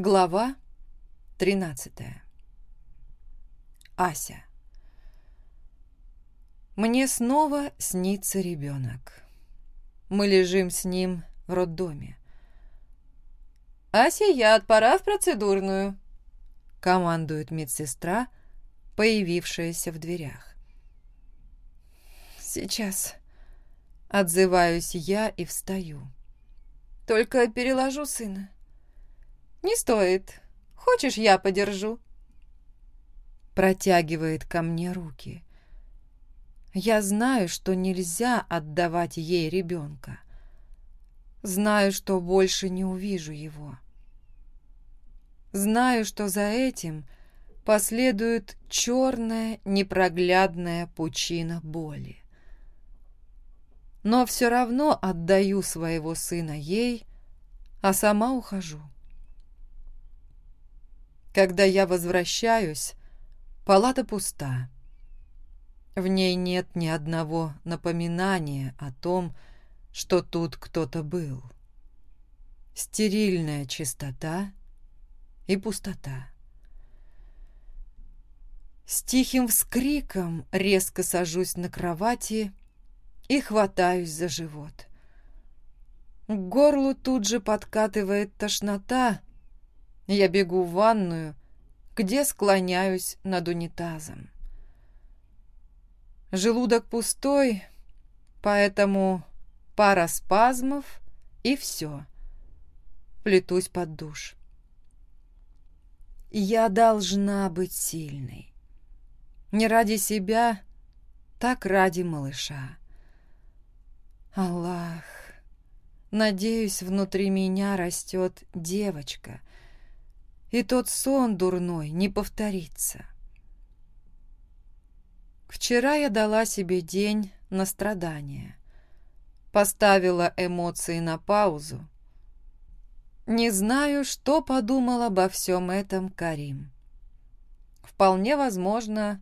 Глава 13 Ася Мне снова снится ребенок. Мы лежим с ним в роддоме. «Асия, пора в процедурную», — командует медсестра, появившаяся в дверях. «Сейчас», — отзываюсь я и встаю. «Только переложу сына». «Не стоит. Хочешь, я подержу?» Протягивает ко мне руки. Я знаю, что нельзя отдавать ей ребенка. Знаю, что больше не увижу его. Знаю, что за этим последует черная непроглядная пучина боли. Но все равно отдаю своего сына ей, а сама ухожу. Когда я возвращаюсь, палата пуста. В ней нет ни одного напоминания о том, что тут кто-то был. Стерильная чистота и пустота. С тихим вскриком резко сажусь на кровати и хватаюсь за живот. К горлу тут же подкатывает тошнота, я бегу в ванную, где склоняюсь над унитазом. Желудок пустой, поэтому пара спазмов и все. Плетусь под душ. Я должна быть сильной. Не ради себя, так ради малыша. Аллах, надеюсь, внутри меня растет девочка — и тот сон дурной не повторится. Вчера я дала себе день на страдания, поставила эмоции на паузу. Не знаю, что подумал обо всем этом Карим. Вполне возможно,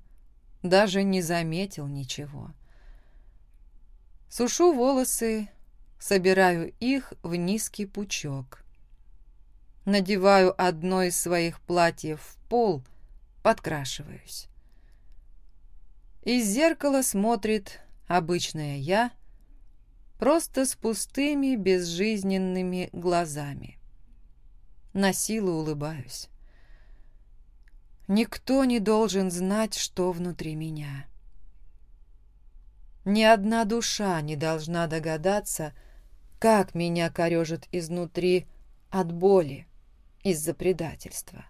даже не заметил ничего. Сушу волосы, собираю их в низкий пучок Надеваю одно из своих платьев в пол, подкрашиваюсь. Из зеркала смотрит обычная я, просто с пустыми безжизненными глазами. На силу улыбаюсь. Никто не должен знать, что внутри меня. Ни одна душа не должна догадаться, как меня корежит изнутри от боли, из-за предательства.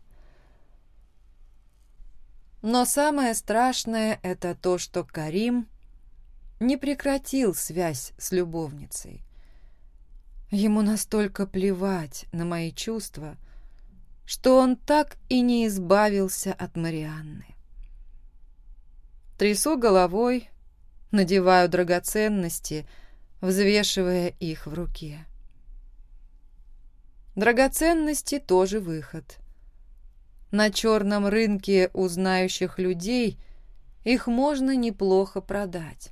Но самое страшное — это то, что Карим не прекратил связь с любовницей. Ему настолько плевать на мои чувства, что он так и не избавился от Марианны. Трясу головой, надеваю драгоценности, взвешивая их в руке. Драгоценности тоже выход. На черном рынке у знающих людей их можно неплохо продать.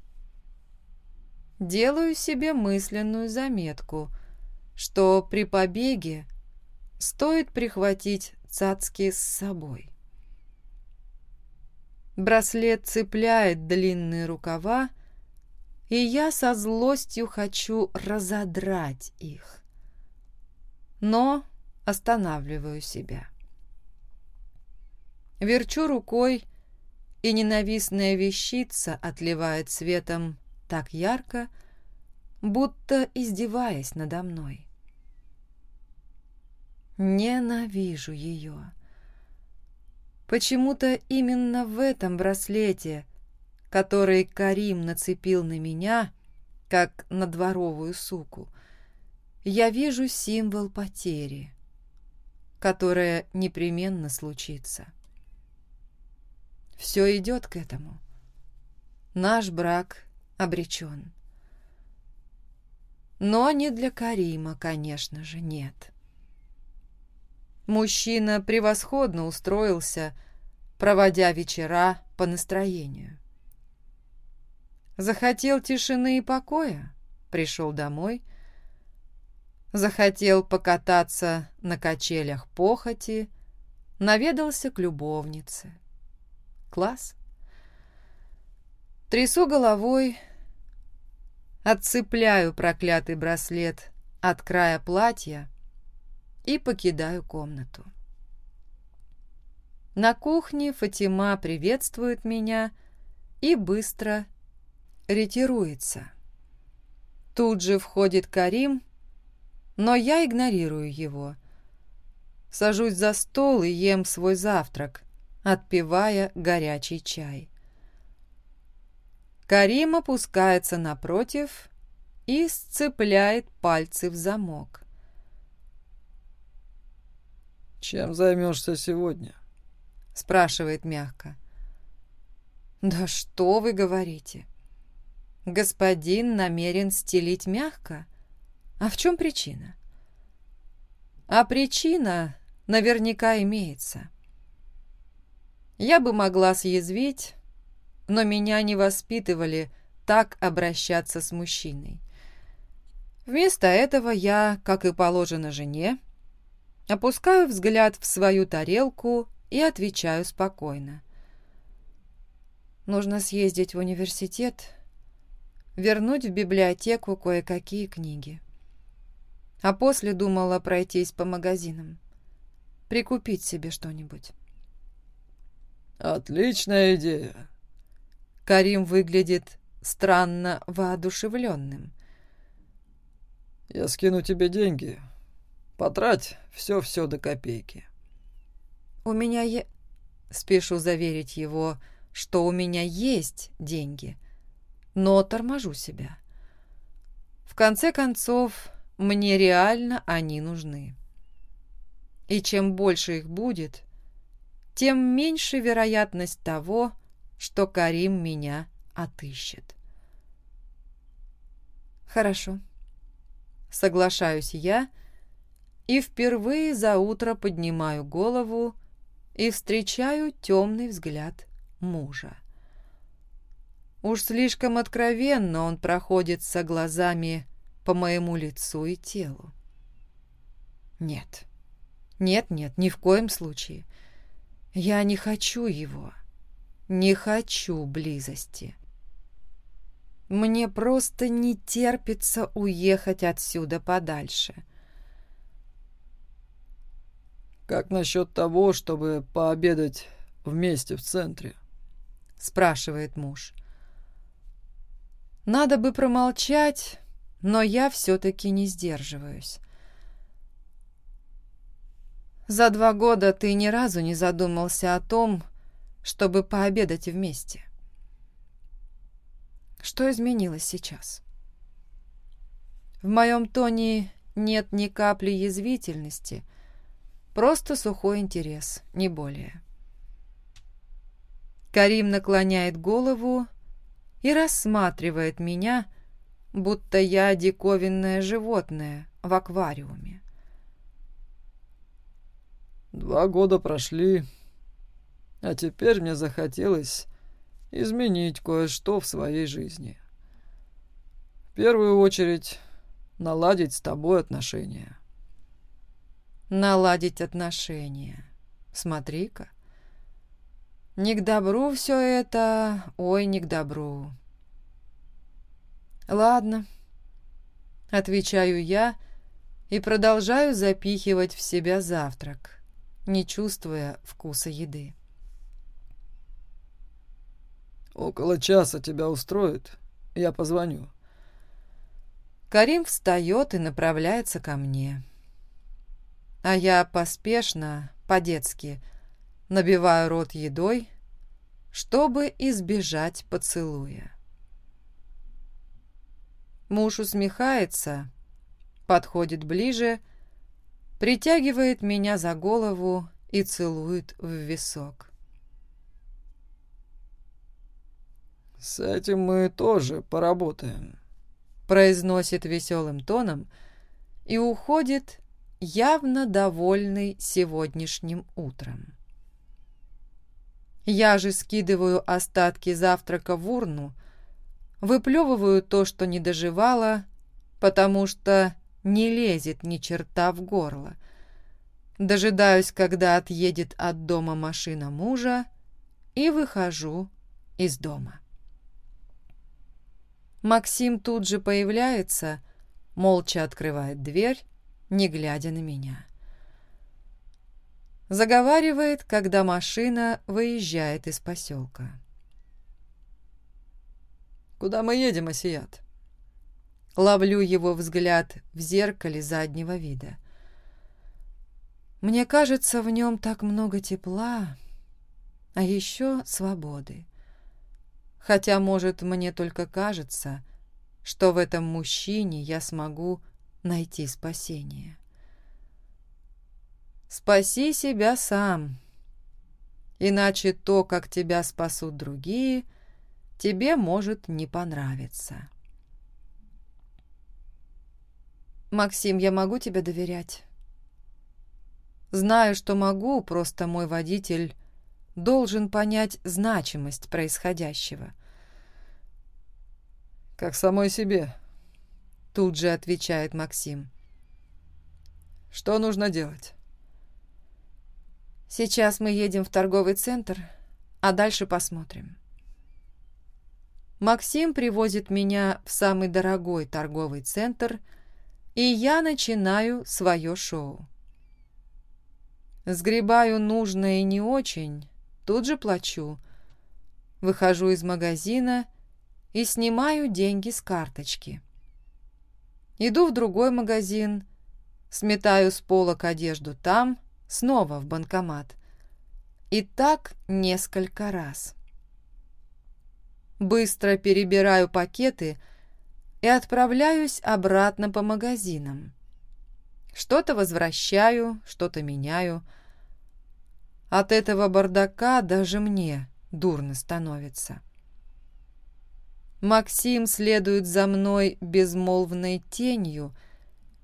Делаю себе мысленную заметку, что при побеге стоит прихватить цацки с собой. Браслет цепляет длинные рукава, и я со злостью хочу разодрать их но останавливаю себя. Верчу рукой, и ненавистная вещица отливает светом так ярко, будто издеваясь надо мной. Ненавижу ее. Почему-то именно в этом браслете, который Карим нацепил на меня, как на дворовую суку, я вижу символ потери, которая непременно случится. Все идет к этому. Наш брак обречен. Но не для Карима, конечно же, нет. Мужчина превосходно устроился, проводя вечера по настроению. Захотел тишины и покоя, пришел домой — Захотел покататься на качелях похоти, наведался к любовнице. Класс. Трясу головой, отцепляю проклятый браслет от края платья и покидаю комнату. На кухне Фатима приветствует меня и быстро ретируется. Тут же входит Карим но я игнорирую его. Сажусь за стол и ем свой завтрак, отпивая горячий чай. Карим опускается напротив и сцепляет пальцы в замок. «Чем займешься сегодня?» — спрашивает мягко. «Да что вы говорите? Господин намерен стелить мягко? А в чем причина?» «А причина наверняка имеется. Я бы могла съязвить, но меня не воспитывали так обращаться с мужчиной. Вместо этого я, как и положено жене, опускаю взгляд в свою тарелку и отвечаю спокойно. Нужно съездить в университет, вернуть в библиотеку кое-какие книги. А после думала пройтись по магазинам? Прикупить себе что-нибудь. «Отличная идея!» Карим выглядит странно воодушевленным. «Я скину тебе деньги. Потрать все-все до копейки». «У меня е...» Спешу заверить его, что у меня есть деньги, но торможу себя. В конце концов, мне реально они нужны. И чем больше их будет, тем меньше вероятность того, что Карим меня отыщет. Хорошо. Соглашаюсь я и впервые за утро поднимаю голову и встречаю темный взгляд мужа. Уж слишком откровенно он проходится глазами по моему лицу и телу. Нет, нет, нет, ни в коем случае. Я не хочу его. Не хочу близости. Мне просто не терпится уехать отсюда подальше. «Как насчет того, чтобы пообедать вместе в центре?» — спрашивает муж. Надо бы промолчать, но я все-таки не сдерживаюсь. За два года ты ни разу не задумался о том, чтобы пообедать вместе. Что изменилось сейчас? В моем тоне нет ни капли язвительности, просто сухой интерес, не более. Карим наклоняет голову и рассматривает меня, будто я диковинное животное в аквариуме. Два года прошли, а теперь мне захотелось изменить кое-что в своей жизни. В первую очередь наладить с тобой отношения. Наладить отношения. Смотри-ка. Не к добру все это, ой, не к добру. Ладно, отвечаю я и продолжаю запихивать в себя завтрак не чувствуя вкуса еды. «Около часа тебя устроит. Я позвоню». Карим встает и направляется ко мне. А я поспешно, по-детски, набиваю рот едой, чтобы избежать поцелуя. Муж усмехается, подходит ближе притягивает меня за голову и целует в висок. «С этим мы тоже поработаем», — произносит веселым тоном и уходит, явно довольный сегодняшним утром. Я же скидываю остатки завтрака в урну, выплевываю то, что не доживала, потому что не лезет ни черта в горло. Дожидаюсь, когда отъедет от дома машина мужа, и выхожу из дома. Максим тут же появляется, молча открывает дверь, не глядя на меня. Заговаривает, когда машина выезжает из поселка. «Куда мы едем, Асият?» Ловлю его взгляд в зеркале заднего вида. Мне кажется, в нем так много тепла, а еще свободы. Хотя, может, мне только кажется, что в этом мужчине я смогу найти спасение. Спаси себя сам, иначе то, как тебя спасут другие, тебе может не понравиться. «Максим, я могу тебе доверять?» «Знаю, что могу, просто мой водитель должен понять значимость происходящего». «Как самой себе», — тут же отвечает Максим. «Что нужно делать?» «Сейчас мы едем в торговый центр, а дальше посмотрим». Максим привозит меня в самый дорогой торговый центр — и я начинаю свое шоу. Сгребаю нужное и не очень, тут же плачу. Выхожу из магазина и снимаю деньги с карточки. Иду в другой магазин, сметаю с полок одежду там, снова в банкомат. И так несколько раз. Быстро перебираю пакеты – и отправляюсь обратно по магазинам. Что-то возвращаю, что-то меняю. От этого бардака даже мне дурно становится. Максим следует за мной безмолвной тенью,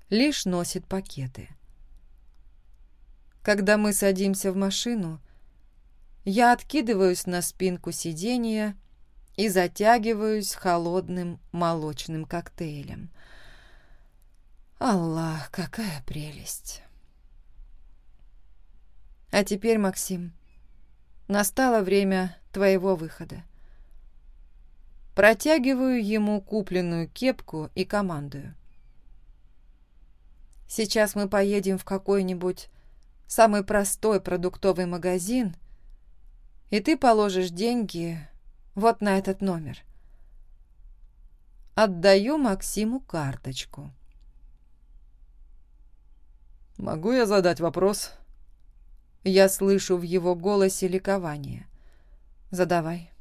лишь носит пакеты. Когда мы садимся в машину, я откидываюсь на спинку сиденья и затягиваюсь холодным молочным коктейлем. Аллах, какая прелесть! А теперь, Максим, настало время твоего выхода. Протягиваю ему купленную кепку и командую. Сейчас мы поедем в какой-нибудь самый простой продуктовый магазин, и ты положишь деньги вот на этот номер. Отдаю Максиму карточку. «Могу я задать вопрос?» Я слышу в его голосе ликование. «Задавай».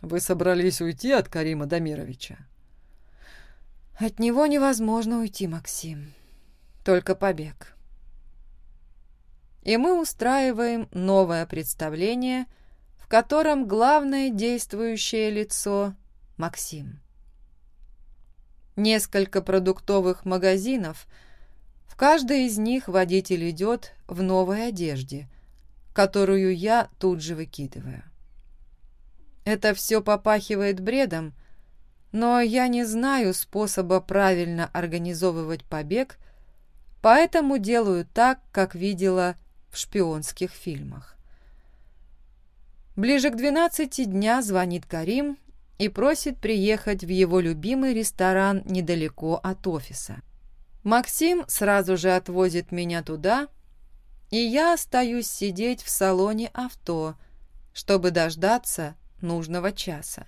«Вы собрались уйти от Карима Дамировича?» «От него невозможно уйти, Максим. Только побег». И мы устраиваем новое представление – в котором главное действующее лицо – Максим. Несколько продуктовых магазинов, в каждый из них водитель идет в новой одежде, которую я тут же выкидываю. Это все попахивает бредом, но я не знаю способа правильно организовывать побег, поэтому делаю так, как видела в шпионских фильмах. Ближе к двенадцати дня звонит Карим и просит приехать в его любимый ресторан недалеко от офиса. Максим сразу же отвозит меня туда, и я остаюсь сидеть в салоне авто, чтобы дождаться нужного часа.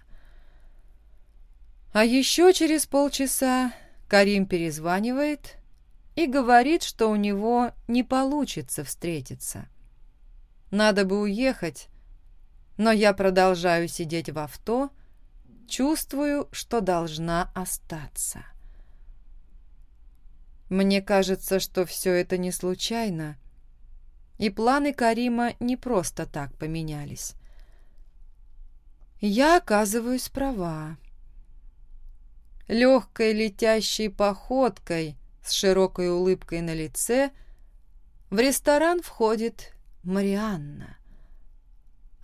А еще через полчаса Карим перезванивает и говорит, что у него не получится встретиться. Надо бы уехать, но я продолжаю сидеть в авто, чувствую, что должна остаться. Мне кажется, что все это не случайно, и планы Карима не просто так